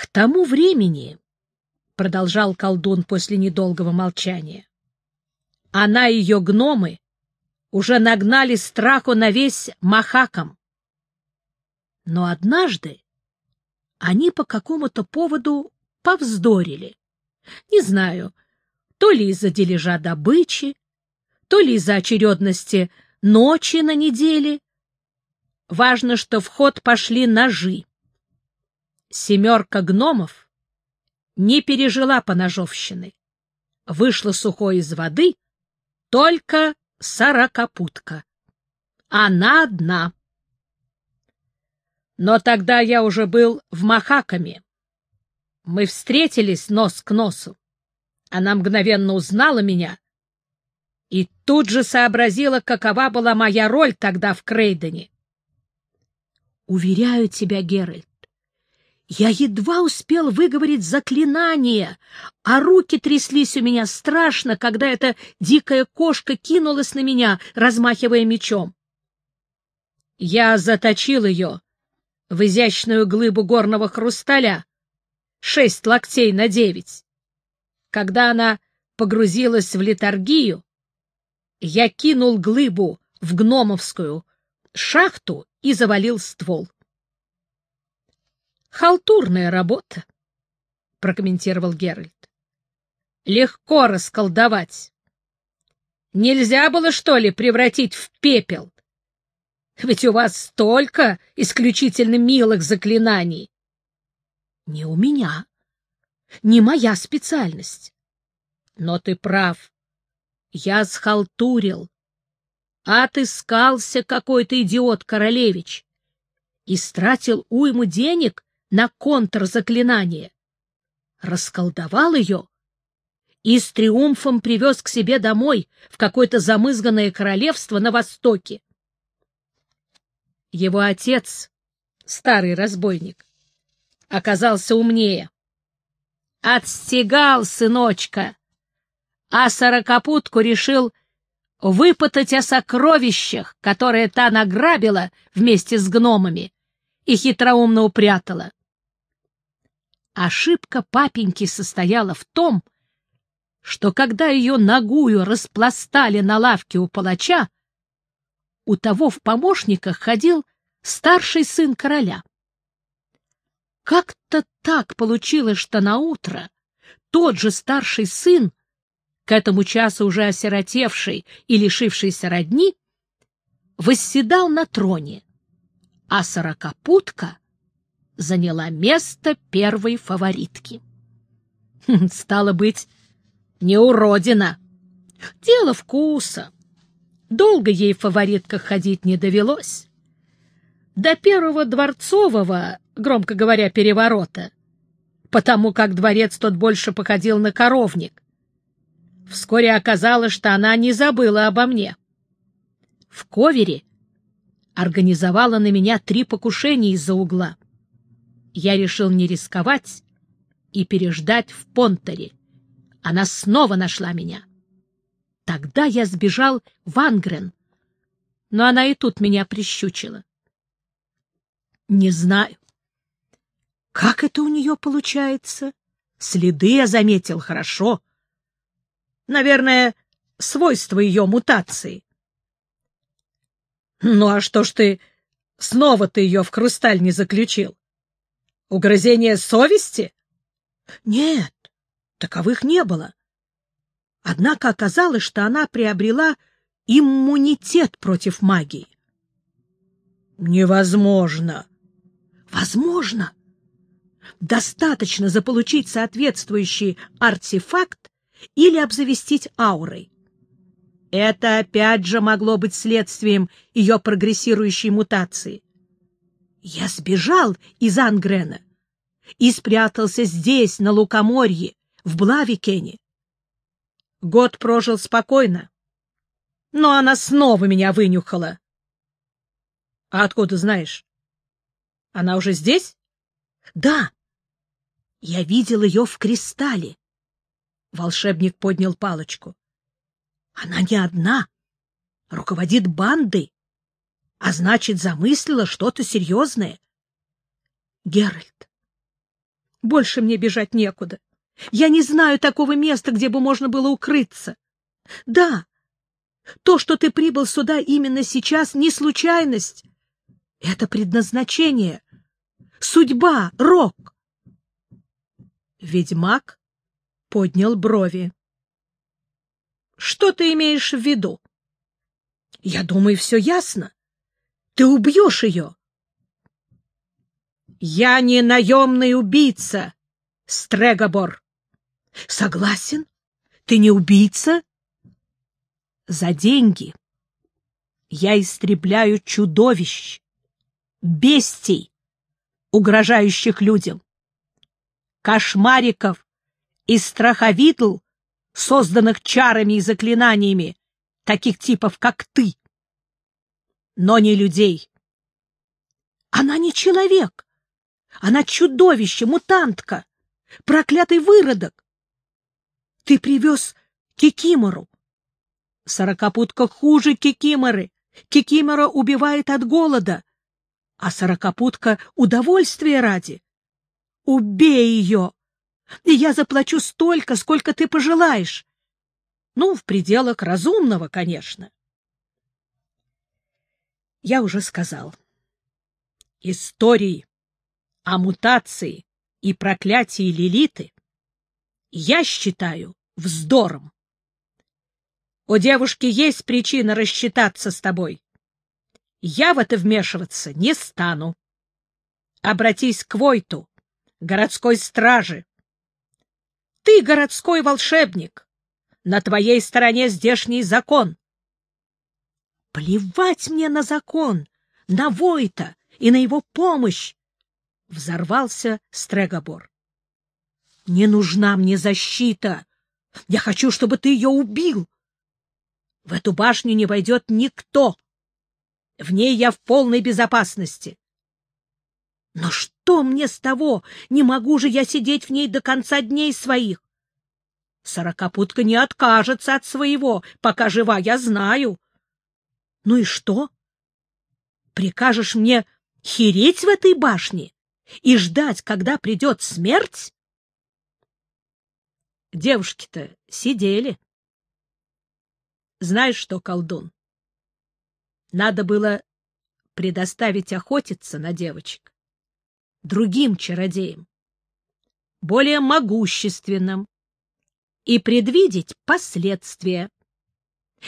К тому времени, — продолжал колдун после недолгого молчания, — она и ее гномы уже нагнали страху на весь Махаком. Но однажды они по какому-то поводу повздорили. Не знаю, то ли из-за дележа добычи, то ли из-за очередности ночи на неделе. Важно, что в ход пошли ножи. Семерка гномов не пережила поножовщины. Вышла сухой из воды только сорокопутка. Она одна. Но тогда я уже был в Махакаме. Мы встретились нос к носу. Она мгновенно узнала меня и тут же сообразила, какова была моя роль тогда в Крейдене. Уверяю тебя, Геральт, я едва успел выговорить заклинание, а руки тряслись у меня страшно, когда эта дикая кошка кинулась на меня, размахивая мечом. Я заточил ее в изящную глыбу горного хрусталя, шесть локтей на девять. Когда она погрузилась в литургию, я кинул глыбу в гномовскую шахту и завалил ствол. Халтурная работа, — прокомментировал Геральт. Легко расколдовать. Нельзя было, что ли, превратить в пепел? Ведь у вас столько исключительно милых заклинаний. Не у меня. Не моя специальность. Но ты прав. Я схалтурил. Отыскался какой-то идиот-королевич и стратил уйму денег на контрзаклинание. Расколдовал ее и с триумфом привез к себе домой в какое-то замызганное королевство на востоке. Его отец, старый разбойник, оказался умнее. Отстегал сыночка, а сорокопутку решил выпытать о сокровищах, которые та награбила вместе с гномами и хитроумно упрятала. Ошибка папеньки состояла в том, что когда ее ногую распластали на лавке у палача, у того в помощниках ходил старший сын короля. Как-то так получилось, что на утро тот же старший сын, к этому часу уже осиротевший и лишившийся родни, восседал на троне, а сорокопутка заняла место первой фаворитки. Хм, стало быть, не уродина. Дело вкуса. Долго ей в фаворитках ходить не довелось. До первого дворцового, громко говоря, переворота, потому как дворец тот больше походил на коровник. Вскоре оказалось, что она не забыла обо мне. В ковере организовала на меня три покушения из-за угла я решил не рисковать и переждать в Понтере. Она снова нашла меня. Тогда я сбежал в Ангрен, но она и тут меня прищучила. Не знаю, как это у нее получается. Следы я заметил хорошо. Наверное, свойство ее мутации. Ну а что ж ты снова ты ее в хрусталь не заключил? Угрызение совести? Нет, таковых не было. Однако оказалось, что она приобрела иммунитет против магии. Невозможно. Возможно. Достаточно заполучить соответствующий артефакт или обзавестись аурой. Это опять же могло быть следствием ее прогрессирующей мутации. Я сбежал из Ангрена и спрятался здесь, на Лукоморье, в Блавикене. Год прожил спокойно, но она снова меня вынюхала. — А откуда знаешь? Она уже здесь? — Да. Я видел ее в кристалле. Волшебник поднял палочку. — Она не одна. Руководит бандой а значит, замыслила что-то серьезное. Геральт, Больше мне бежать некуда. Я не знаю такого места, где бы можно было укрыться. Да, то, что ты прибыл сюда именно сейчас, не случайность. Это предназначение, судьба, рок. Ведьмак поднял брови. Что ты имеешь в виду? Я думаю, все ясно. Ты убьешь ее. Я не наемный убийца, Стрегобор. Согласен? Ты не убийца? За деньги я истребляю чудовищ, бестий, угрожающих людям, кошмариков и страховидл, созданных чарами и заклинаниями, таких типов, как ты, но не людей. Она не человек, она чудовище, мутантка, проклятый выродок. Ты привез Кикимору. Сорокопутка хуже Кикиморы. Кикимора убивает от голода, а сорокопутка — удовольствие ради. Убей ее, и я заплачу столько, сколько ты пожелаешь. Ну, в пределах разумного, конечно. Я уже сказал. Истории о мутации и проклятии Лилиты я считаю вздором. У девушки есть причина рассчитаться с тобой. Я в это вмешиваться не стану. Обратись к Войту, городской страже. Ты городской волшебник. На твоей стороне здешний закон. Плевать мне на закон, на Войта и на его помощь взорвался Стрегобор. — Не нужна мне защита. Я хочу, чтобы ты ее убил. В эту башню не войдет никто. В ней я в полной безопасности. Но что мне с того? Не могу же я сидеть в ней до конца дней своих. Сорокопутка не откажется от своего, пока жива, я знаю. Ну и что? Прикажешь мне хереть в этой башне? И ждать, когда придет смерть? Девушки-то сидели. Знаешь что, колдун? Надо было предоставить охотиться на девочек другим чародеям, более могущественным, и предвидеть последствия.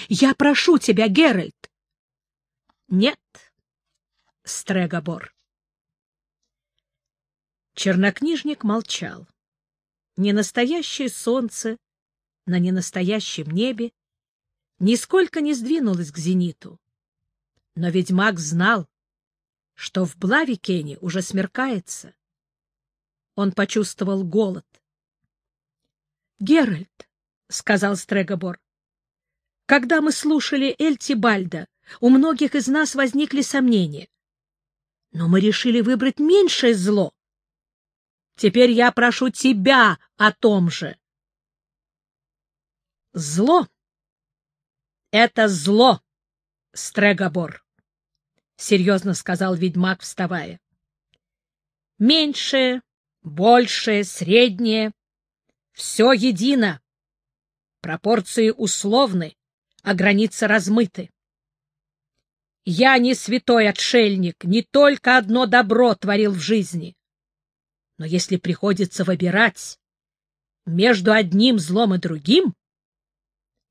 Я прошу тебя, Геральт. Нет, Стрегобор. Чернокнижник молчал. Ненастоящее солнце на ненастоящем небе нисколько не сдвинулось к зениту. Но ведьмак знал, что в Блавикене уже смеркается. Он почувствовал голод. — Геральт, — сказал Стрегобор, — когда мы слушали Эльтибальда, у многих из нас возникли сомнения. Но мы решили выбрать меньшее зло Теперь я прошу тебя о том же. Зло — это зло, Стрегобор, — серьезно сказал ведьмак, вставая. Меньшее, большее, среднее — все едино. Пропорции условны, а границы размыты. Я не святой отшельник, не только одно добро творил в жизни. Но если приходится выбирать между одним злом и другим,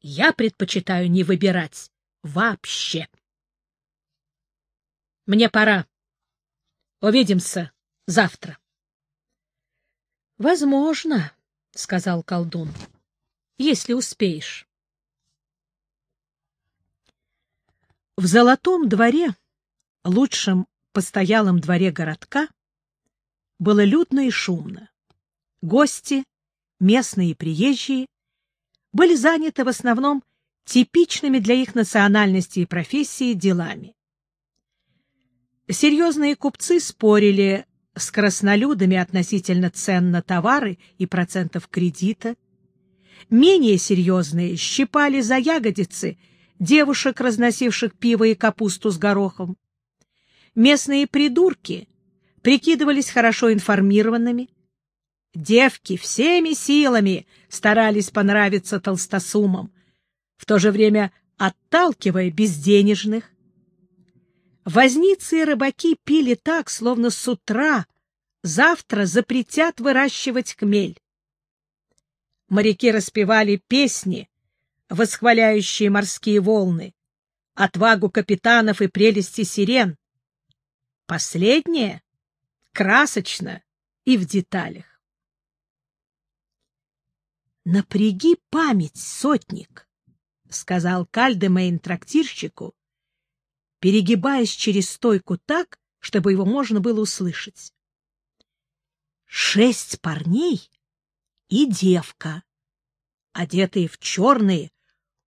я предпочитаю не выбирать вообще. Мне пора. Увидимся завтра. — Возможно, — сказал колдун, — если успеешь. В Золотом дворе, лучшем постоялом дворе городка, было людно и шумно. Гости, местные и приезжие, были заняты в основном типичными для их национальности и профессии делами. Серьезные купцы спорили с краснолюдами относительно цен на товары и процентов кредита. Менее серьезные щипали за ягодицы девушек, разносивших пиво и капусту с горохом. Местные придурки прикидывались хорошо информированными, Девки всеми силами старались понравиться толстосумам, в то же время отталкивая безденежных. Возницы и рыбаки пили так, словно с утра завтра запретят выращивать хмель. Моряки распевали песни, восхваляющие морские волны, отвагу капитанов и прелести сирен. Последнее красочно и в деталях. «Напряги память, сотник», — сказал Кальдемейн трактирщику, перегибаясь через стойку так, чтобы его можно было услышать. «Шесть парней и девка, одетые в черные,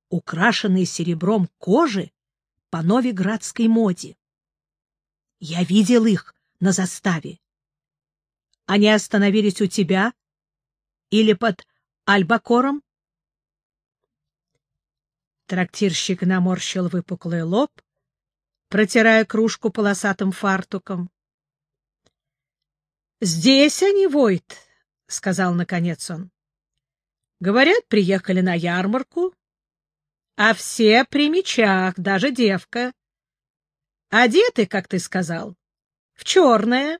украшенные серебром кожи по новиградской моде. Я видел их на заставе. Они остановились у тебя или под Альбакором? Трактирщик наморщил выпуклый лоб, протирая кружку полосатым фартуком. — Здесь они, Войт, — сказал наконец он. — Говорят, приехали на ярмарку, а все при мечах, даже девка. Одеты, как ты сказал, в черное.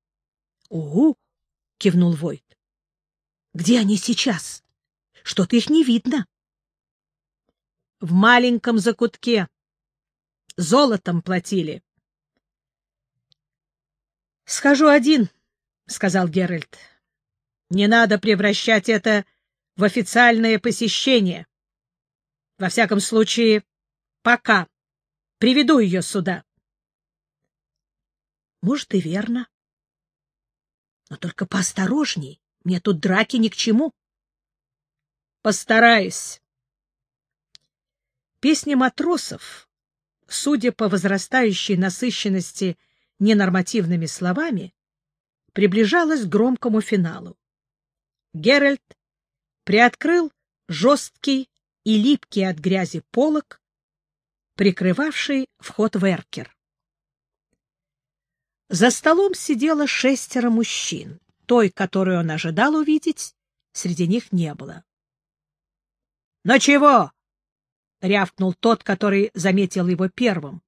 — Угу, — кивнул Войт. Где они сейчас? Что-то их не видно. В маленьком закутке. Золотом платили. Схожу один, сказал Геральт. Не надо превращать это в официальное посещение. Во всяком случае, пока. Приведу ее сюда. Может, и верно. Но только поосторожней. Мне тут драки ни к чему. Постараюсь. Песня матросов, судя по возрастающей насыщенности ненормативными словами, приближалась к громкому финалу. Геральт приоткрыл жесткий и липкий от грязи полог, прикрывавший вход в эркер. За столом сидело шестеро мужчин той, которую он ожидал увидеть, среди них не было. — Но чего? — рявкнул тот, который заметил его первым,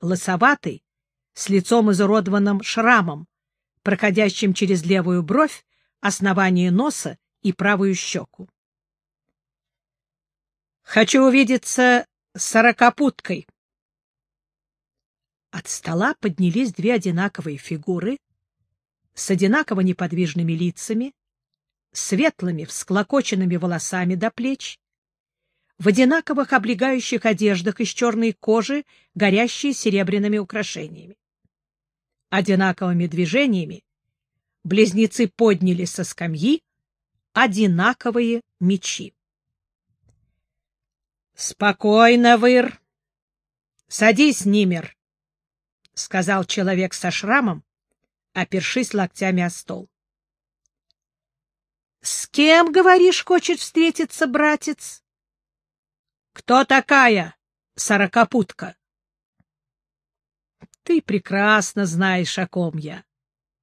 лысоватый, с лицом изуродованным шрамом, проходящим через левую бровь, основание носа и правую щеку. — Хочу увидеться с сорокопуткой. От стола поднялись две одинаковые фигуры, с одинаково неподвижными лицами, светлыми всклокоченными волосами до плеч, в одинаковых облегающих одеждах из черной кожи, горящие серебряными украшениями. Одинаковыми движениями близнецы подняли со скамьи одинаковые мечи. — Спокойно, Выр. — Садись, Нимер, — сказал человек со шрамом, опершись локтями о стол. — С кем, говоришь, хочет встретиться братец? — Кто такая сорокопутка? — Ты прекрасно знаешь, о ком я.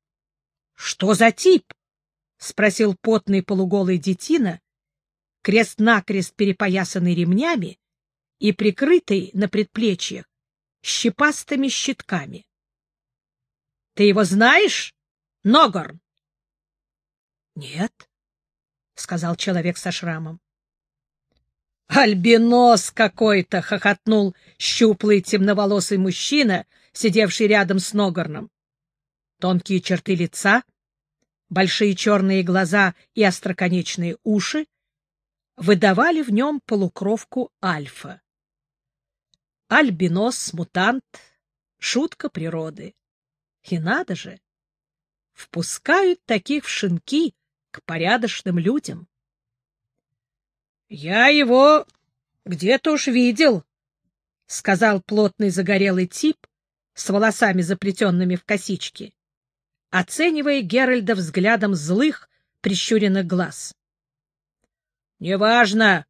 — Что за тип? — спросил потный полуголый детина, крест-накрест перепоясанный ремнями и прикрытый на предплечьях щепастыми щитками. Ты его знаешь, Ногорн? — Нет, — сказал человек со шрамом. — Альбинос какой-то! — хохотнул щуплый темноволосый мужчина, сидевший рядом с Ногорном. Тонкие черты лица, большие черные глаза и остроконечные уши выдавали в нем полукровку альфа. Альбинос, мутант, шутка природы. И надо же! Впускают таких в шинки к порядочным людям. — Я его где-то уж видел, — сказал плотный загорелый тип с волосами, заплетенными в косички, оценивая Геральда взглядом злых, прищуренных глаз. — Неважно,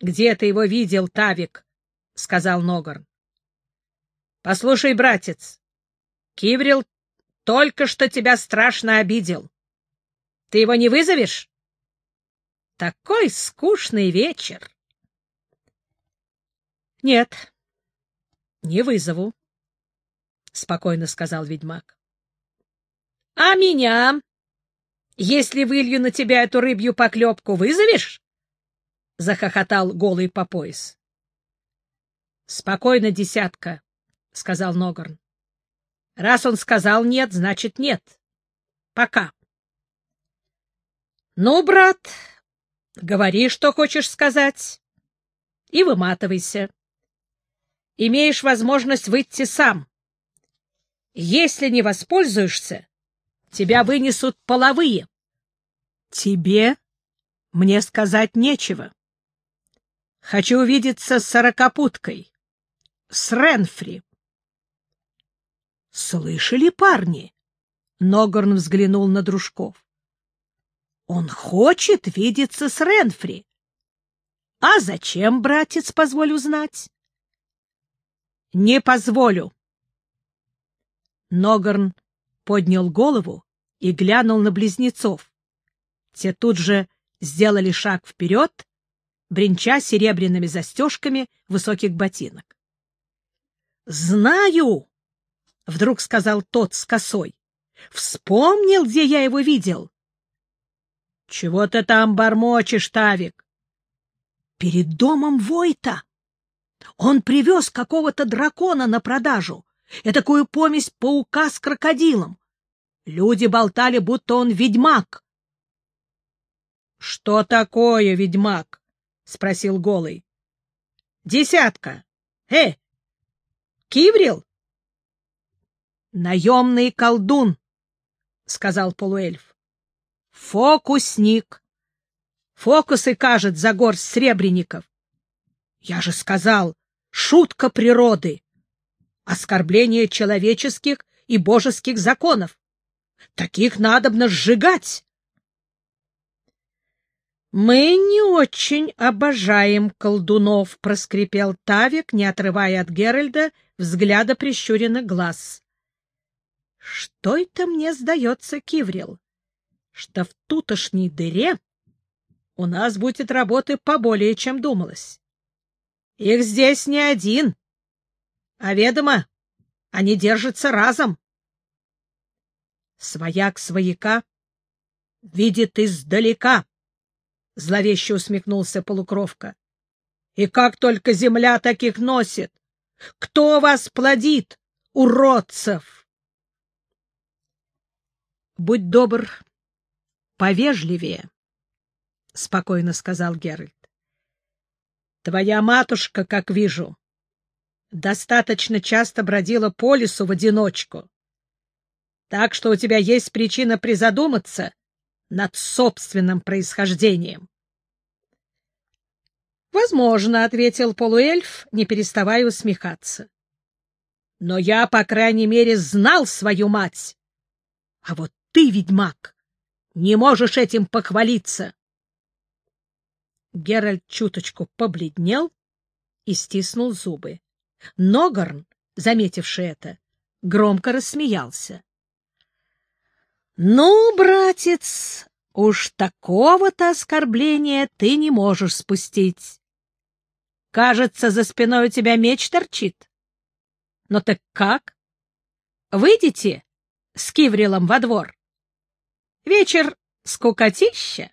где ты его видел, Тавик, — сказал Ногорн. — Послушай, братец, Киврил только что тебя страшно обидел. Ты его не вызовешь? Такой скучный вечер. — Нет, не вызову, — спокойно сказал ведьмак. — А меня? Если вылью на тебя эту рыбью поклепку, вызовешь? — захохотал голый по пояс. — Спокойно, десятка, — сказал Ногорн. — Раз он сказал нет, значит нет. Пока. — Ну, брат, говори, что хочешь сказать, и выматывайся. Имеешь возможность выйти сам. Если не воспользуешься, тебя вынесут половые. Тебе мне сказать нечего. Хочу увидеться с сорокопуткой, с Ренфри. Слышали, парни? Ногорн взглянул на дружков. Он хочет видеться с Ренфри. А зачем, братец, позволю знать? Не позволю. Ногорн поднял голову и глянул на близнецов. Те тут же сделали шаг вперед, бренча серебряными застежками высоких ботинок. — Знаю! — вдруг сказал тот с косой. — Вспомнил, где я его видел. — Чего ты там бормочешь, Тавик? — Перед домом Войта. Он привез какого-то дракона на продажу, такую помесь паука с крокодилом. Люди болтали, будто он ведьмак. — Что такое ведьмак? — спросил Голый. — Десятка. Э, Киврил? — Наемный колдун, — сказал полуэльф. — Фокусник. Фокусы кажет за горсть сребреников. Я же сказал, шутка природы, оскорбление человеческих и божеских законов. Таких надобно сжигать. «Мы не очень обожаем колдунов», — проскрипел Тавик, не отрывая от Геральда взгляда прищуренных глаз. «Что это мне сдается, Киврил? Что в тутошней дыре у нас будет работы поболее, чем думалось. Их здесь не один. А ведомо, они держатся разом. Свояк свояка видит издалека, — зловеще усмехнулся полукровка. И как только земля таких носит! Кто вас плодит, уродцев? — Будь добр, повежливее, — спокойно сказал Геральт. Твоя матушка, как вижу, достаточно часто бродила по лесу в одиночку. Так что у тебя есть причина призадуматься над собственным происхождением. «Возможно», — ответил полуэльф, не переставая усмехаться. «Но я, по крайней мере, знал свою мать. А вот ты, ведьмак, не можешь этим похвалиться. Геральт чуточку побледнел и стиснул зубы. Ногорн, заметивший это, громко рассмеялся. — Ну, братец, уж такого-то оскорбления ты не можешь спустить. Кажется, за спиной у тебя меч торчит. Но ну так как? Выйдите с Киврилом во двор. Вечер скукотища.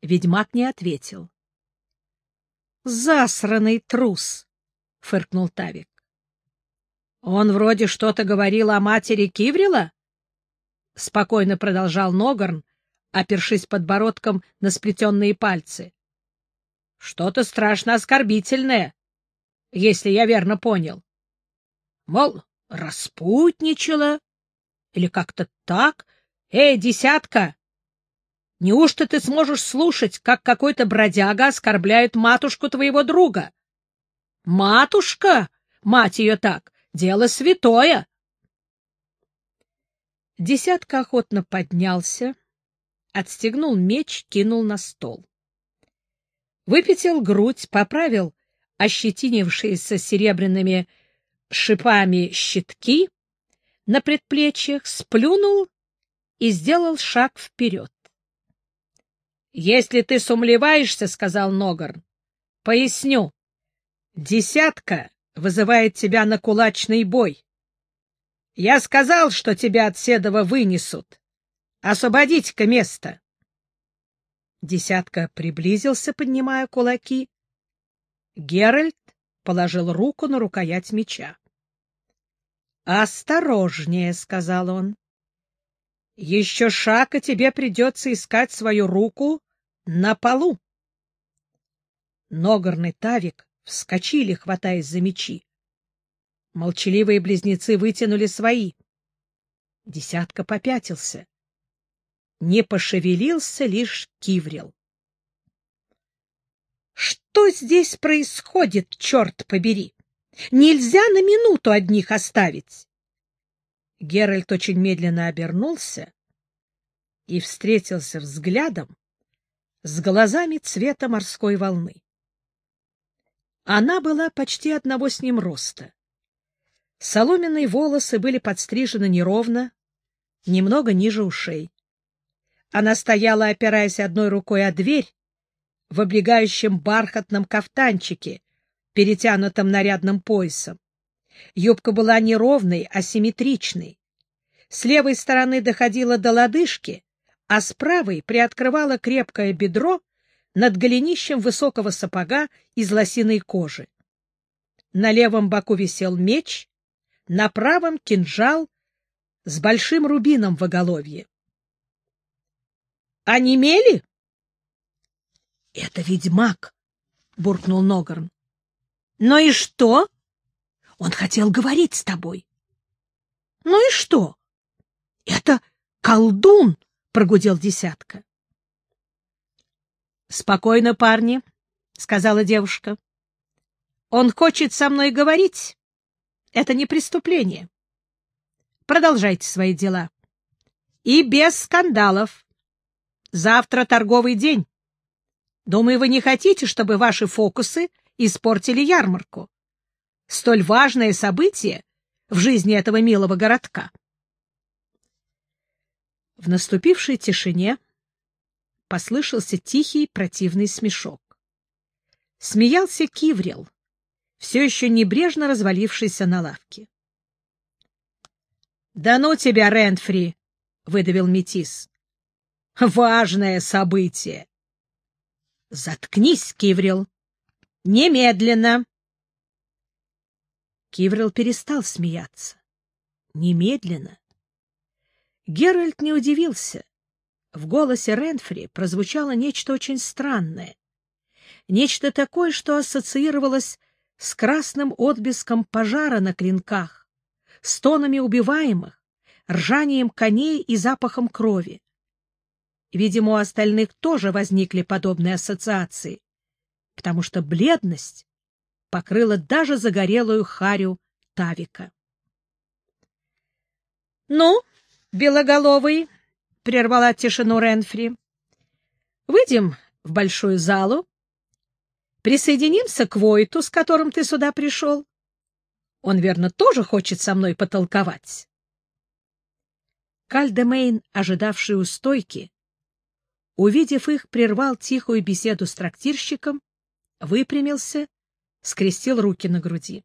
Ведьмак не ответил. «Засранный трус!» — фыркнул Тавик. «Он вроде что-то говорил о матери Киврила?» — спокойно продолжал Ногорн, опершись подбородком на сплетенные пальцы. «Что-то страшно оскорбительное, если я верно понял. Мол, распутничала или как-то так. Эй, десятка, Неужто ты сможешь слушать, как какой-то бродяга оскорбляет матушку твоего друга? Матушка, мать ее так, дело святое. Десятка охотно поднялся, отстегнул меч, кинул на стол. Выпятил грудь, поправил ощетинившиеся серебряными шипами щитки на предплечьях, сплюнул и сделал шаг вперед. — Если ты сумлеваешься, — сказал Ногорн, — поясню. Десятка вызывает тебя на кулачный бой. Я сказал, что тебя от Седова вынесут. Освободите-ка место. Десятка приблизился, поднимая кулаки. Геральт положил руку на рукоять меча. «Осторожнее», — сказал он. «Еще шаг, и тебе придется искать свою руку на полу». Ногорный Тавик вскочили, хватаясь за мечи. Молчаливые близнецы вытянули свои. Десятка попятился. Не пошевелился лишь Киврил. Что здесь происходит, черт побери? Нельзя на минуту одних оставить. Геральт очень медленно обернулся и встретился взглядом с глазами цвета морской волны. Она была почти одного с ним роста. Соломенные волосы были подстрижены неровно, немного ниже ушей. Она стояла, опираясь одной рукой о дверь, в облегающем бархатном кафтанчике, перетянутом нарядным поясом. Юбка была неровной, а симметричной. С левой стороны доходила до лодыжки, а с правой приоткрывала крепкое бедро над голенищем высокого сапога из лосиной кожи. На левом боку висел меч, на правом — кинжал с большим рубином в оголовье. — Онемели? — Это ведьмак, — буркнул Ногорн. — Ну и что? Он хотел говорить с тобой. — Ну и что? — Это колдун, — прогудел десятка. — Спокойно, парни, — сказала девушка. — Он хочет со мной говорить. Это не преступление. Продолжайте свои дела. И без скандалов. Завтра торговый день. Думаю, вы не хотите, чтобы ваши фокусы испортили ярмарку. Столь важное событие в жизни этого милого городка. В наступившей тишине послышался тихий противный смешок. Смеялся Киврил, все еще небрежно развалившийся на лавке. — Да ну тебя, Рентфри! — выдавил Метис. Важное событие. Заткнись, Киврил. Немедленно. Киврил перестал смеяться. Немедленно. Геральт не удивился. В голосе Ренфри прозвучало нечто очень странное. Нечто такое, что ассоциировалось с красным отблеском пожара на клинках, стонами убиваемых, ржанием коней и запахом крови. Видимо, у остальных тоже возникли подобные ассоциации, потому что бледность покрыла даже загорелую харю Тавика. — Ну, белоголовый, — прервала тишину Ренфри, — выйдем в большую залу, присоединимся к Войту, с которым ты сюда пришел. Он, верно, тоже хочет со мной потолковать. Кальдемейн, ожидавший у стойки, увидев их, прервал тихую беседу с трактирщиком, выпрямился, скрестил руки на груди.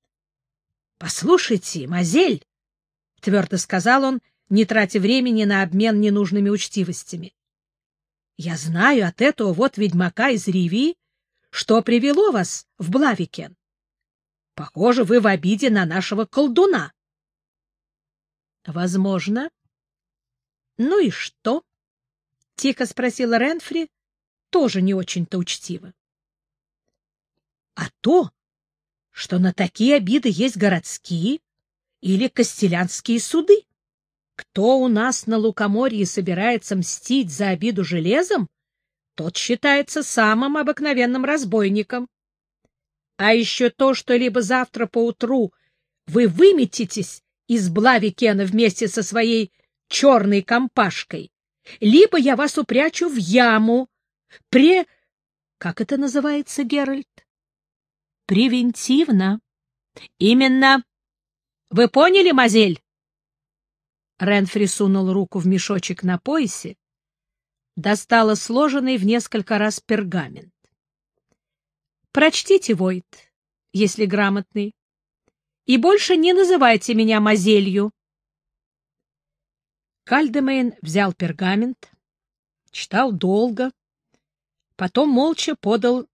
— Послушайте, Мазель, — твердо сказал он, не тратя времени на обмен ненужными учтивостями. — Я знаю от этого вот ведьмака из Ривии, что привело вас в Блавикен. Похоже, вы в обиде на нашего колдуна. — Возможно. — Ну и что? — тихо спросила Ренфри, тоже не очень-то учтиво. — А то, что на такие обиды есть городские или костелянские суды. Кто у нас на Лукоморье собирается мстить за обиду железом, тот считается самым обыкновенным разбойником. А еще то, что либо завтра поутру вы выметитесь из Блавикена вместе со своей черной компашкой, либо я вас упрячу в яму. Пре... Как это называется, Геральт? Превентивно. Именно. Вы поняли, Мазель? Ренфри сунул руку в мешочек на поясе, достала сложенный в несколько раз пергамент. «Прочтите, Войт, если грамотный, и больше не называйте меня Мазелью». Кальдемейн взял пергамент, читал долго, потом молча подал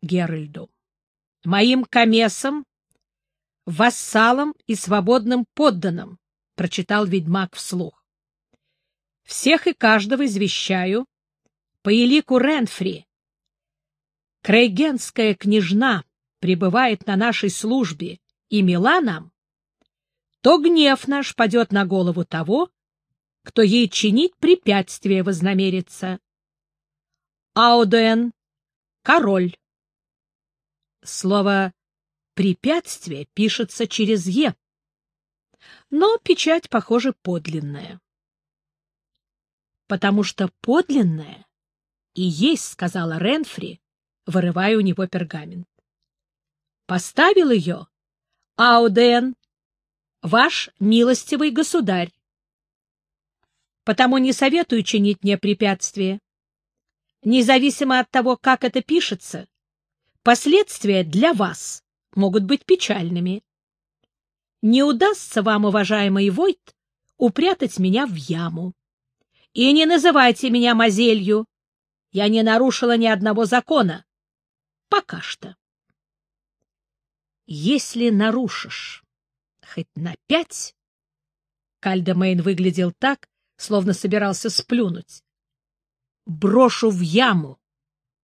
Геральду. «Моим комесом, вассалом и свободным подданным», — прочитал ведьмак вслух. «Всех и каждого извещаю по элику Ренфри. Крейгенская княжна пребывает на нашей службе и мила нам, то гнев наш падет на голову того, кто ей чинить препятствие вознамерится. Ауден — король. Слово «препятствие» пишется через «е», но печать, похоже, подлинная. Потому что подлинная и есть, — сказала Ренфри, вырывая у него пергамент. Поставил ее Ауден, ваш милостивый государь. Потому не советую чинить мне препятствия. Независимо от того, как это пишется, последствия для вас могут быть печальными. Не удастся вам, уважаемый Войт, упрятать меня в яму. И не называйте меня Мазелью, я не нарушила ни одного закона. Пока что. Если нарушишь хоть на пять... Кальдемейн выглядел так, словно собирался сплюнуть. Брошу в яму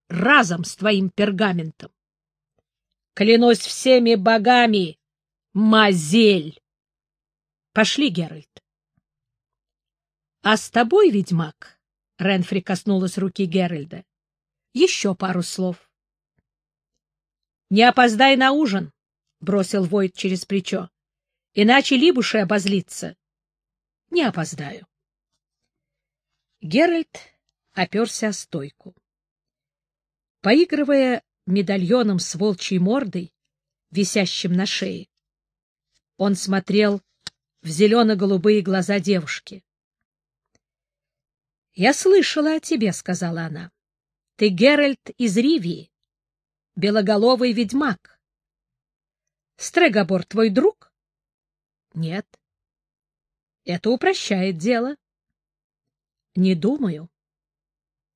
разом с твоим пергаментом. Клянусь всеми богами, Мазель! Пошли, Геральт. А с тобой, ведьмак, Ренфри коснулась руки Геральда. — Еще пару слов. — Не опоздай на ужин, — бросил Войт через плечо, — иначе Либуши обозлится. — Не опоздаю. Геральт оперся о стойку. Поигрывая медальоном с волчьей мордой, висящим на шее, он смотрел в зелено-голубые глаза девушки. Я слышала о тебе, — сказала она. — Ты Геральт из Ривии, белоголовый ведьмак. Стрегобор твой друг? — Нет. — Это упрощает дело. — Не думаю.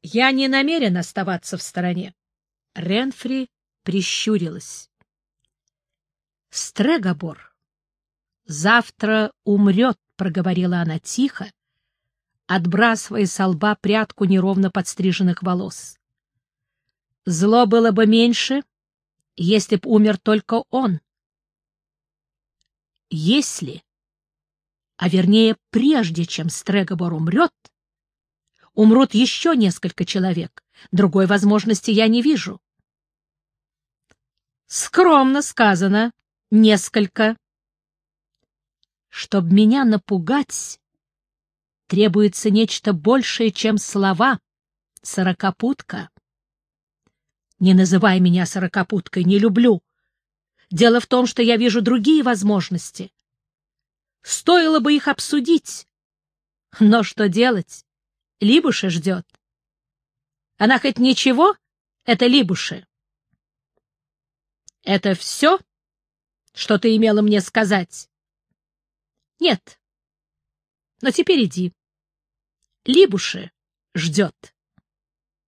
Я не намерен оставаться в стороне. Ренфри прищурилась. — Стрегобор завтра умрет, — проговорила она тихо, отбрасывая со лба прядку неровно подстриженных волос. Зло было бы меньше, если б умер только он. Если, а вернее прежде, чем Стрегобор умрет, умрут еще несколько человек, другой возможности я не вижу. Скромно сказано, несколько. Чтоб меня напугать, требуется нечто большее, чем слова. Сорокопутка. Не называй меня сорокопуткой, не люблю. Дело в том, что я вижу другие возможности. Стоило бы их обсудить. Но что делать? Либуша ждет. Она хоть ничего? Это Либуши. Это все, что ты имела мне сказать? Нет. Но теперь иди. Либуши ждет.